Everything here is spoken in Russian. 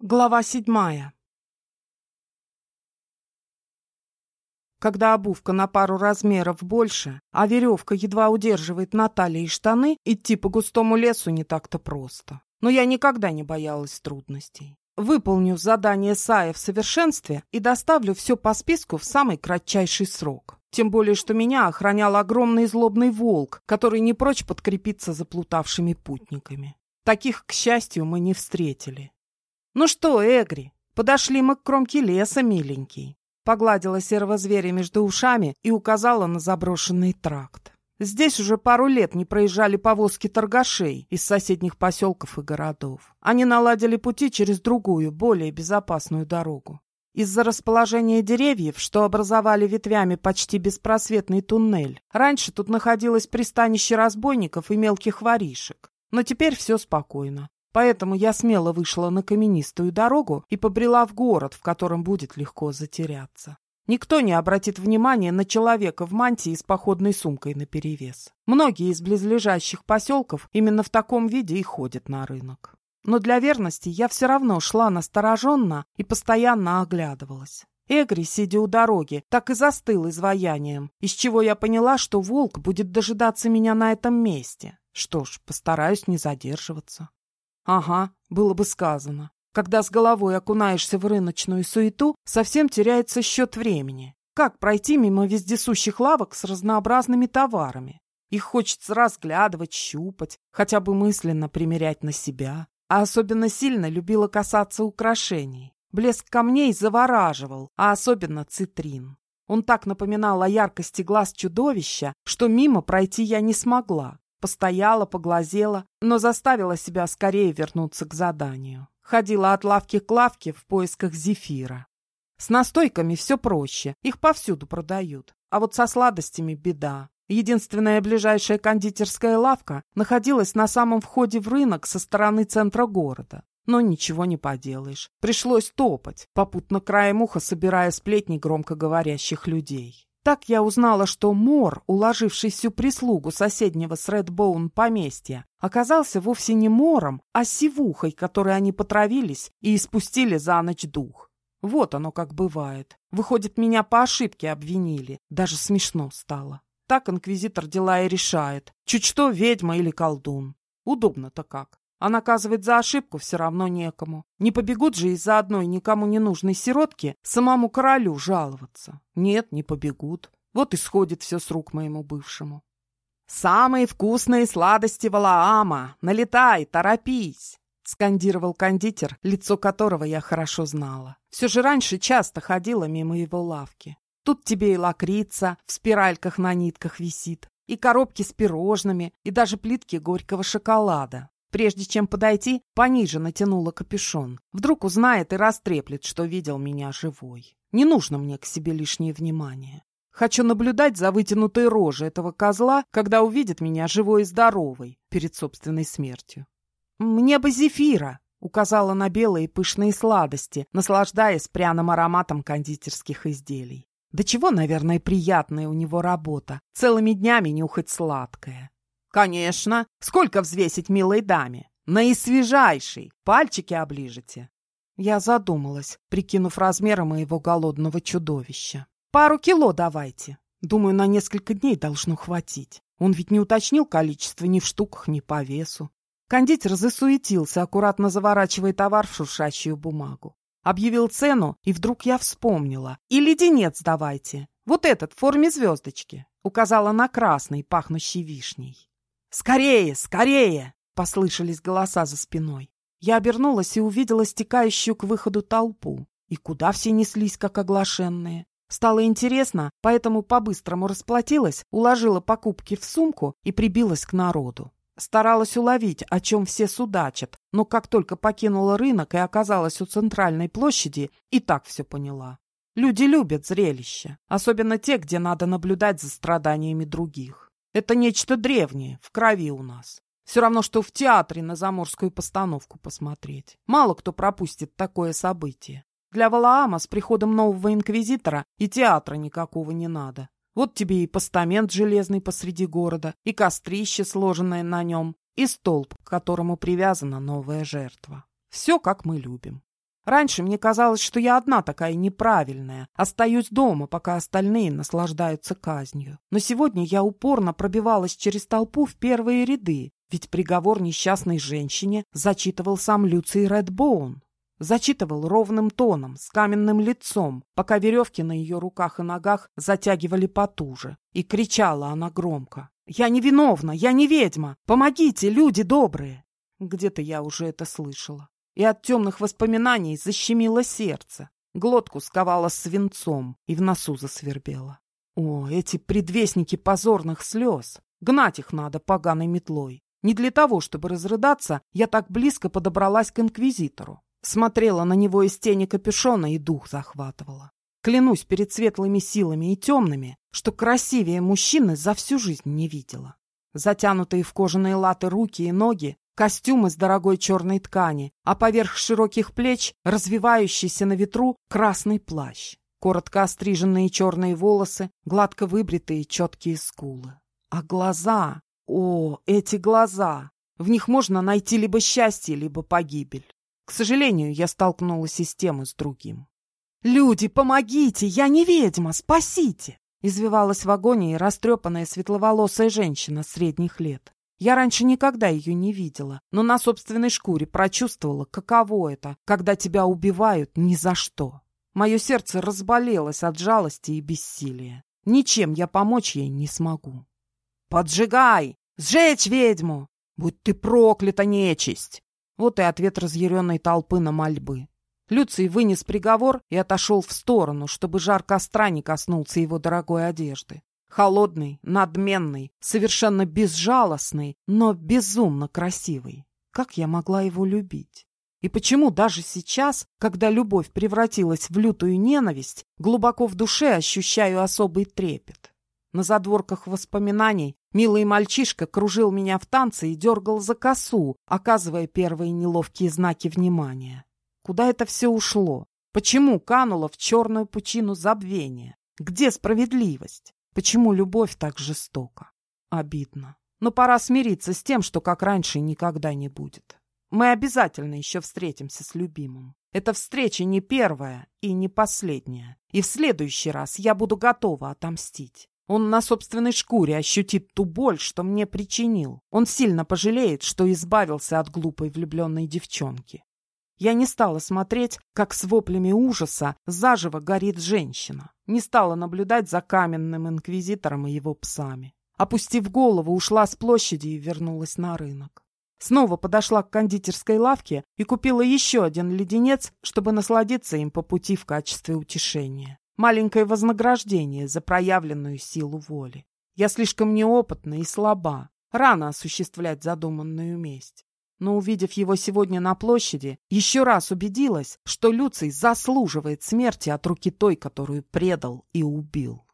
Глава седьмая Когда обувка на пару размеров больше, а веревка едва удерживает на талии штаны, идти по густому лесу не так-то просто. Но я никогда не боялась трудностей. Выполню задание Сая в совершенстве и доставлю все по списку в самый кратчайший срок. Тем более, что меня охранял огромный злобный волк, который не прочь подкрепиться заплутавшими путниками. Таких, к счастью, мы не встретили. «Ну что, Эгри, подошли мы к кромке леса, миленький». Погладила серого зверя между ушами и указала на заброшенный тракт. Здесь уже пару лет не проезжали повозки торгашей из соседних поселков и городов. Они наладили пути через другую, более безопасную дорогу. Из-за расположения деревьев, что образовали ветвями почти беспросветный туннель, раньше тут находилось пристанище разбойников и мелких воришек. Но теперь все спокойно. Поэтому я смело вышла на каменистую дорогу и побрела в город, в котором будет легко затеряться. Никто не обратит внимания на человека в мантии с походной сумкой наперевес. Многие из близлежащих поселков именно в таком виде и ходят на рынок. Но для верности я все равно шла настороженно и постоянно оглядывалась. Эгри, сидя у дороги, так и застыл изваянием, из чего я поняла, что волк будет дожидаться меня на этом месте. Что ж, постараюсь не задерживаться. Ага, было бы сказано. Когда с головой окунаешься в рыночную суету, совсем теряется счет времени. Как пройти мимо вездесущих лавок с разнообразными товарами? Их хочется разглядывать, щупать, хотя бы мысленно примерять на себя. А особенно сильно любила касаться украшений. Блеск камней завораживал, а особенно цитрин. Он так напоминал о яркости глаз чудовища, что мимо пройти я не смогла. Постояла, поглазела, но заставила себя скорее вернуться к заданию. Ходила от лавки к лавке в поисках зефира. С настойками все проще, их повсюду продают. А вот со сладостями беда. Единственная ближайшая кондитерская лавка находилась на самом входе в рынок со стороны центра города. Но ничего не поделаешь. Пришлось топать, попутно краем уха собирая сплетни громкоговорящих людей. Так я узнала, что Мор, уложивший всю прислугу соседнего с Редбоун поместья, оказался вовсе не Мором, а сивухой, которой они потравились и испустили за ночь дух. Вот оно как бывает. Выходит, меня по ошибке обвинили. Даже смешно стало. Так инквизитор дела и решает. Чуть что ведьма или колдун. Удобно-то как. А наказывать за ошибку все равно некому. Не побегут же из-за одной никому не нужной сиротки самому королю жаловаться. Нет, не побегут. Вот и сходит все с рук моему бывшему. «Самые вкусные сладости Валаама! Налетай, торопись!» — скандировал кондитер, лицо которого я хорошо знала. Все же раньше часто ходила мимо его лавки. Тут тебе и лакрица в спиральках на нитках висит, и коробки с пирожными, и даже плитки горького шоколада. Прежде чем подойти, пониже натянула капюшон. Вдруг узнает и растреплет, что видел меня живой. Не нужно мне к себе лишнее внимание. Хочу наблюдать за вытянутой рожей этого козла, когда увидит меня живой и здоровой перед собственной смертью. «Мне бы зефира!» — указала на белые пышные сладости, наслаждаясь пряным ароматом кондитерских изделий. Да чего, наверное, приятная у него работа. Целыми днями нюхать сладкое. «Конечно. Сколько взвесить милой даме? Наисвежайший. Пальчики оближете». Я задумалась, прикинув размеры моего голодного чудовища. «Пару кило давайте. Думаю, на несколько дней должно хватить. Он ведь не уточнил количество ни в штуках, ни по весу». Кондитер засуетился, аккуратно заворачивая товар в шуршащую бумагу. Объявил цену, и вдруг я вспомнила. «И леденец давайте. Вот этот, в форме звездочки». Указала на красный, пахнущий вишней. «Скорее, скорее!» — послышались голоса за спиной. Я обернулась и увидела стекающую к выходу толпу. И куда все неслись, как оглашенные. Стало интересно, поэтому по-быстрому расплатилась, уложила покупки в сумку и прибилась к народу. Старалась уловить, о чем все судачат, но как только покинула рынок и оказалась у центральной площади, и так все поняла. Люди любят зрелища, особенно те, где надо наблюдать за страданиями других. Это нечто древнее, в крови у нас. Все равно, что в театре на заморскую постановку посмотреть. Мало кто пропустит такое событие. Для Валаама с приходом нового инквизитора и театра никакого не надо. Вот тебе и постамент железный посреди города, и кострище, сложенное на нем, и столб, к которому привязана новая жертва. Все, как мы любим. Раньше мне казалось, что я одна такая неправильная, остаюсь дома, пока остальные наслаждаются казнью. Но сегодня я упорно пробивалась через толпу в первые ряды, ведь приговор несчастной женщине зачитывал сам Люций Редбоун. Зачитывал ровным тоном, с каменным лицом, пока веревки на ее руках и ногах затягивали потуже. И кричала она громко. «Я не виновна! Я не ведьма! Помогите, люди добрые!» Где-то я уже это слышала и от темных воспоминаний защемило сердце. Глотку сковало свинцом и в носу засвербело. О, эти предвестники позорных слез! Гнать их надо поганой метлой. Не для того, чтобы разрыдаться, я так близко подобралась к инквизитору. Смотрела на него из тени капюшона и дух захватывала. Клянусь перед светлыми силами и темными, что красивее мужчины за всю жизнь не видела. Затянутые в кожаные латы руки и ноги костюм из дорогой черной ткани, а поверх широких плеч развивающийся на ветру красный плащ. Коротко остриженные черные волосы, гладко выбритые четкие скулы. А глаза... О, эти глаза! В них можно найти либо счастье, либо погибель. К сожалению, я столкнулась и с тем, и с другим. «Люди, помогите! Я не ведьма! Спасите!» Извивалась в агонии растрепанная светловолосая женщина средних лет. Я раньше никогда ее не видела, но на собственной шкуре прочувствовала, каково это, когда тебя убивают ни за что. Мое сердце разболелось от жалости и бессилия. Ничем я помочь ей не смогу. «Поджигай! Сжечь ведьму! Будь ты проклята, нечисть!» Вот и ответ разъяренной толпы на мольбы. Люций вынес приговор и отошел в сторону, чтобы жар костра не коснулся его дорогой одежды. Холодный, надменный, совершенно безжалостный, но безумно красивый. Как я могла его любить? И почему даже сейчас, когда любовь превратилась в лютую ненависть, глубоко в душе ощущаю особый трепет? На задворках воспоминаний милый мальчишка кружил меня в танце и дергал за косу, оказывая первые неловкие знаки внимания. Куда это все ушло? Почему кануло в черную пучину забвения? Где справедливость? Почему любовь так жестока? Обидно. Но пора смириться с тем, что как раньше никогда не будет. Мы обязательно еще встретимся с любимым. Эта встреча не первая и не последняя. И в следующий раз я буду готова отомстить. Он на собственной шкуре ощутит ту боль, что мне причинил. Он сильно пожалеет, что избавился от глупой влюбленной девчонки. Я не стала смотреть, как с воплями ужаса заживо горит женщина. Не стала наблюдать за каменным инквизитором и его псами. Опустив голову, ушла с площади и вернулась на рынок. Снова подошла к кондитерской лавке и купила еще один леденец, чтобы насладиться им по пути в качестве утешения. Маленькое вознаграждение за проявленную силу воли. Я слишком неопытна и слаба. Рано осуществлять задуманную месть но, увидев его сегодня на площади, еще раз убедилась, что Люций заслуживает смерти от руки той, которую предал и убил.